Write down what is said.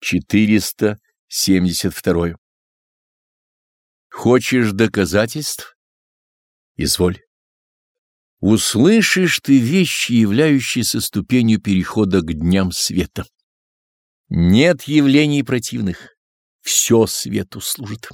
472. Хочешь доказательств? Изволь. Услышишь ты вещи, являющиеся ступенью перехода к дням света. Нет явлений противных, все свету служит.